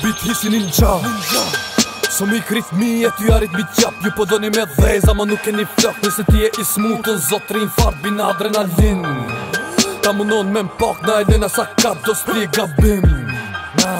Bit hisin in qa So mi krif mi e ty arit mi qap Ju po dhoni me dheza ma nuk e një flok Nëse ti e i smutën zotri fart Bin adrenalin Ta munon me mpok na e dhena sa kap Do s'pri e gabim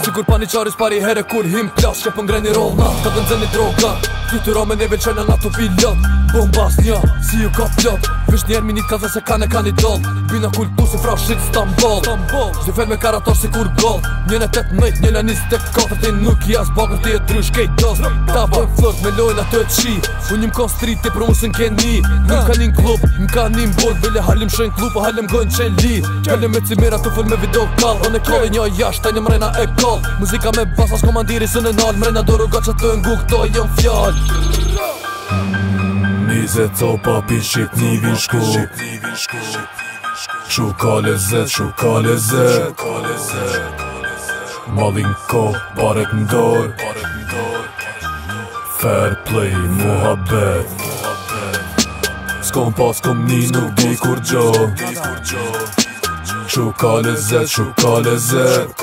Sigur pa një qaris pari herë kur him plas Që pëngre po një rol na Ka dëndze një droga Fitura me neve qajna na tupi lën Bombas një Si ju ka plot Vish njerë mi një kaza se kane ka një dollë Bina kultu si fra shikë Stambol Zifel me karator si kur gollë Njën e tët mëjt, njën e njësë të kofër Ti nuk jas bakër, ti e trysh kej dollë Ta bëjmë flërt me lojnë atë e të shi Unë njëm kon street, ti musën ke një Nuk ka njën klub, më ka njën borg Vele halim shën klub, halim gojnë qen li Kallim me cimera, të full me video kall On e kolli një jash, taj një mrena e kall Muzika me basas, komandiri së në nall Mrena do rrugat që të ngu, këto jën fjall vize copa po pi shit një vin shku Shukale zet, shukale zet Madhin baret ndor Fair play, muhabet S'kom pa s'kom ni nuk di kur gjo Shukale zet, shukale zet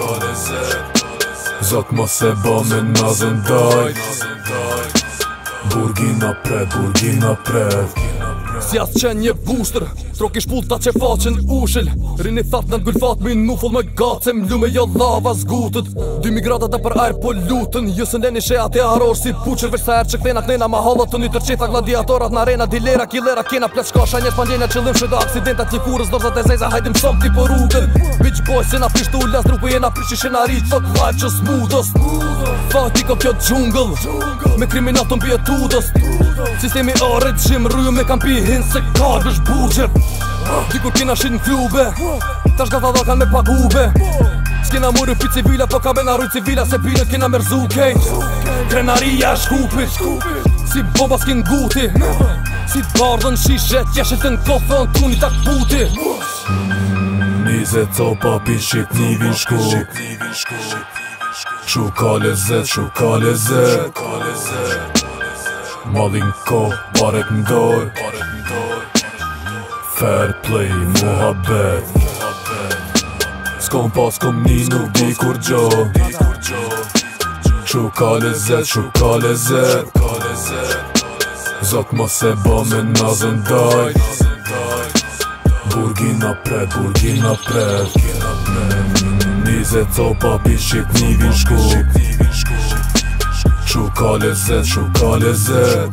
Zot mos e bo me nazën dojt Burgina prev, burgina prev Si as qen një bushtër Trok i shpull ta që faqen ushel Rini thart në ngulfat mi nufull me gacem Lume jo lava zgutët Dy migrata të për air po lutën Jusën e një shea të aror si puqër Vesh sa herë që kthena knena ma halat të një tërqeta Gladiatorat në arena, dilera, kilera, kena Pleçka shë a njët pandjenja që lëmë shëda Aksidenta të një kurës, dorzat e zeza Hajdim somti ti për po Bitch boy, se na pishtu, las drupu jena Prishishin a fuck life, fuck i kjo djungël Me kriminatën bje tudës Sistemi a regjim rruju me kam pihin se kard është bugjep Dikur kina shit në klube Tash gata dha kan me pagube S'kina muru pi civila po ka bena rrujt civila se pinët kina merzukej Krenaria shkupit Si bomba s'kin guti Si bardhën shishe t'jeshit në kofën t'uni t'ak puti Nizet copa pi nivin shkup nivin Shu ka lezet, shu ka lezet Shu ka lezet Madhin koh, barek ndor Fair play, muhabet S'kom pa s'kom një nuk di kur gjo Shu ka Zot mos e bo me nazën daj Burgina pret, burgina pret Burgina pret dize co pa po pishit një vin shku Qukale zet, qukale zet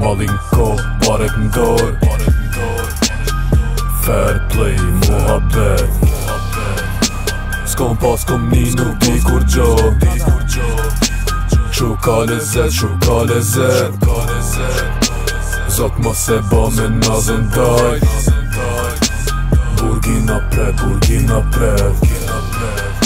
Malin ko, paret ndor Fair play, muha bet S'kom pa s'kom një nuk di kur gjo Qukale zet, qukale zet Zot mos e ba me nazën dajt Burgina Prev, Burgina Prev, Burgina Prev